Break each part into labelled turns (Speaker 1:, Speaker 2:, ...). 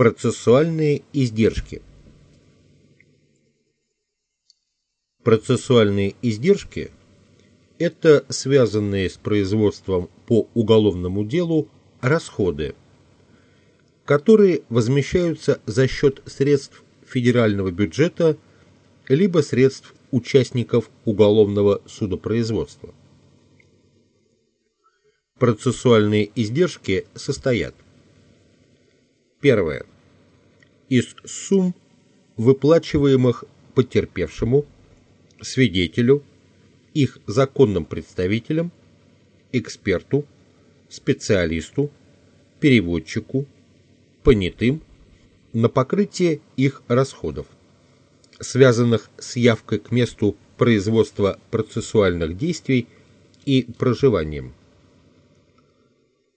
Speaker 1: Процессуальные издержки. Процессуальные издержки – это связанные с производством по уголовному делу расходы, которые возмещаются за счет средств федерального бюджета либо средств участников уголовного судопроизводства. Процессуальные издержки состоят Первое. Из сумм, выплачиваемых потерпевшему, свидетелю, их законным представителям, эксперту, специалисту, переводчику, понятым, на покрытие их расходов, связанных с явкой к месту производства процессуальных действий и проживанием.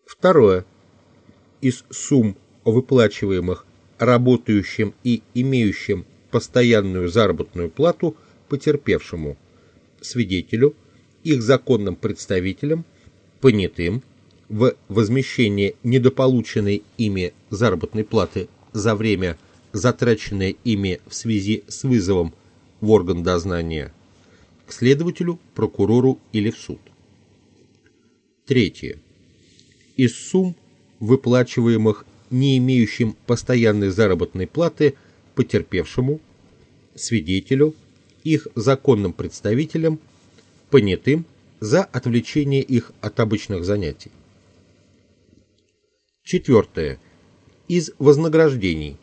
Speaker 1: Второе. Из сумм, выплачиваемых работающим и имеющим постоянную заработную плату потерпевшему, свидетелю, их законным представителям, понятым, в возмещение недополученной ими заработной платы за время, затраченное ими в связи с вызовом в орган дознания, к следователю, прокурору или в суд. Третье. Из сумм, выплачиваемых не имеющим постоянной заработной платы потерпевшему, свидетелю, их законным представителям, понятым за отвлечение их от обычных занятий. Четвертое. Из вознаграждений,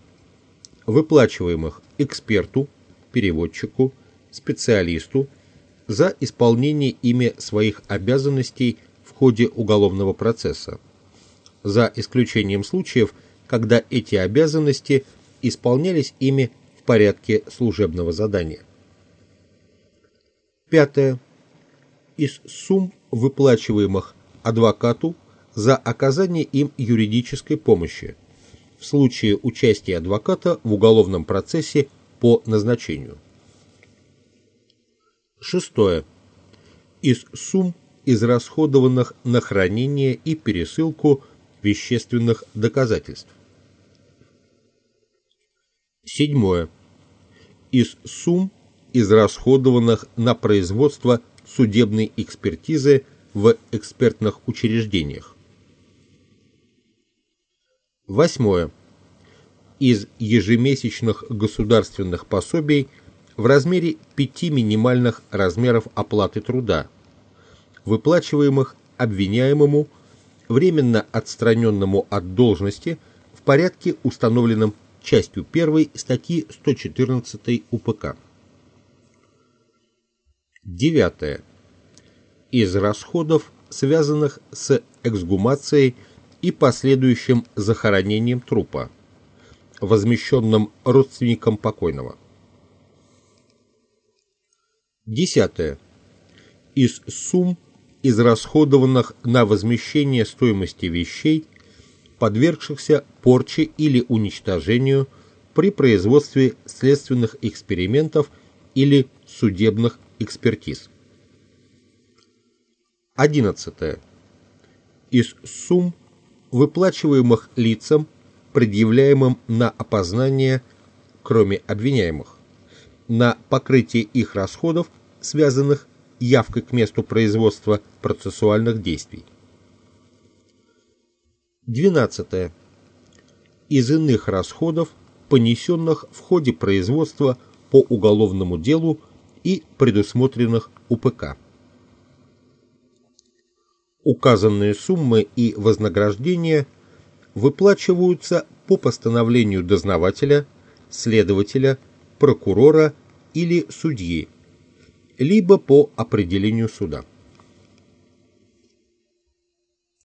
Speaker 1: выплачиваемых эксперту, переводчику, специалисту за исполнение ими своих обязанностей в ходе уголовного процесса за исключением случаев, когда эти обязанности исполнялись ими в порядке служебного задания. Пятое. Из сумм, выплачиваемых адвокату за оказание им юридической помощи в случае участия адвоката в уголовном процессе по назначению. Шестое. Из сумм, израсходованных на хранение и пересылку вещественных доказательств. Седьмое. Из сумм, израсходованных на производство судебной экспертизы в экспертных учреждениях. Восьмое. Из ежемесячных государственных пособий в размере пяти минимальных размеров оплаты труда, выплачиваемых обвиняемому временно отстраненному от должности в порядке, установленном частью 1 статьи 114 УПК. Девятое. Из расходов, связанных с эксгумацией и последующим захоронением трупа, возмещенным родственникам покойного. Десятое. Из сумм, израсходованных на возмещение стоимости вещей, подвергшихся порче или уничтожению при производстве следственных экспериментов или судебных экспертиз. 11. Из сумм, выплачиваемых лицам, предъявляемым на опознание, кроме обвиняемых, на покрытие их расходов, связанных явкой к месту производства процессуальных действий. 12. Из иных расходов, понесенных в ходе производства по уголовному делу и предусмотренных УПК. Указанные суммы и вознаграждения выплачиваются по постановлению дознавателя, следователя, прокурора или судьи либо по определению суда.